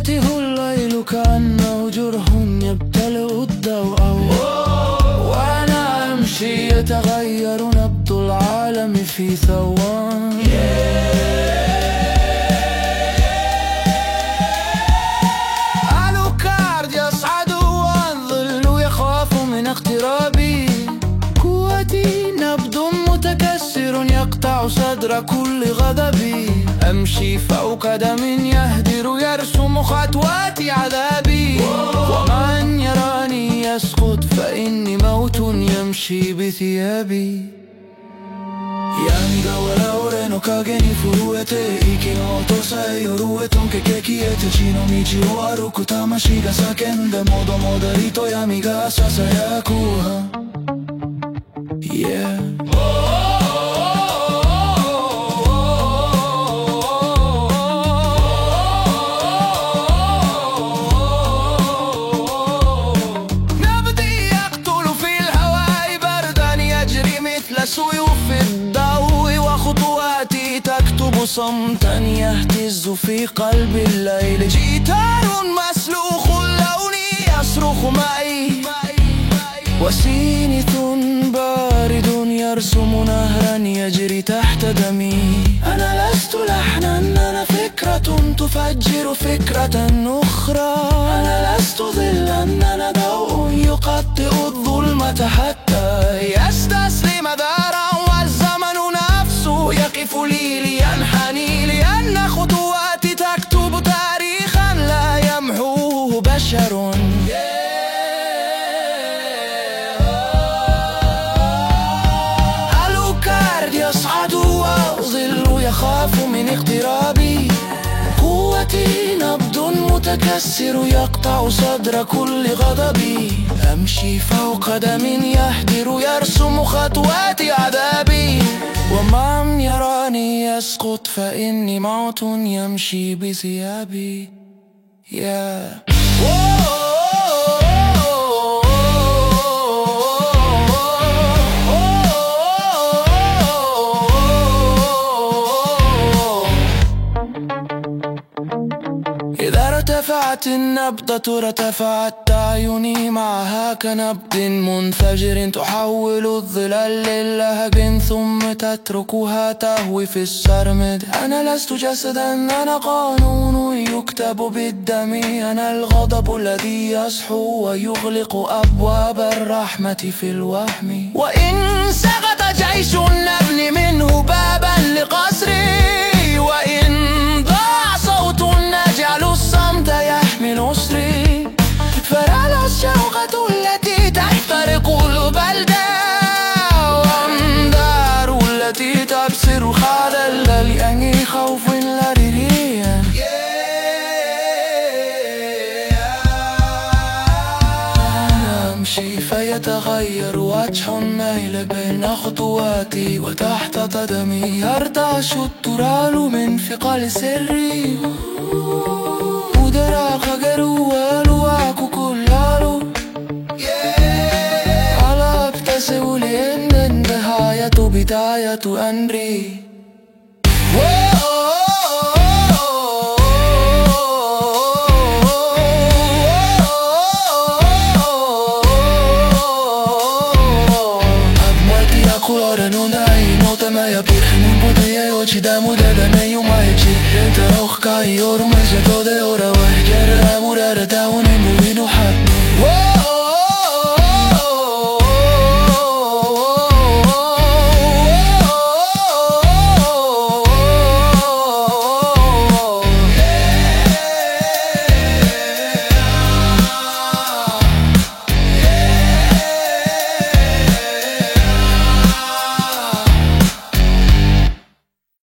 فاته الليل كأنه جرح يبتلئ الضوء. وأنا أمشي يتغير نبض العالم في ثوان. ألوكارد يصعد والظل يخاف من اقترابي. قوتي نبض متكسر يقطع صدر كل غضبي أمشي فوق دم يهدر يرسم خطوات عذابي ومن يراني يسقط فإني موت يمشي بثيابي 闇が笑俺の影に震えて息の音さえ夜へとけけ消えて血の道を歩く魂が叫んでもどもだりと闇がささやく Yeah مثل سيوف الضوء وخطواتي تكتب صمتا يهتز في قلب الليل. جيتار مسلوخ اللون يصرخ معي. وسينث بارد يرسم نهرا يجري تحت دمي. أنا لست لحنا أنا فكرة تفجر فكرة أخرى. أنا لست ظلا أنا ضوء يقطئ يخاف من اقترابي. قوتي نبض متكسر يقطع صدر كل غضبي. أمشي فوق دم يهدر يرسم خطوات عذابي. ومن يراني يسقط فإني موت يمشي بثيابي. Yeah. ارتفعت النبضة ارتفعت أعيني معها كنبض منفجر تحول الظلال للهب ثم تتركها تهوي في السرمد. أنا لست جسدا أنا قانون يكتب بالدم. أنا الغضب الذي يصحو ويغلق أبواب الرحمة في الوهم. وإن سقط جيش نبني منه بابا لقصري أمشي فيتغير وجه الميل بين خطواتي وتحت قدمي. يرتعش التراب من ثقل سري. ودراك جروال وأكو كلالو على أبتسم لأن النهاية بداية أمري. te dá mudada nenhuma é de Tenta ao recai, ouro mas de toda hora Vai querer a murada, tá um embolido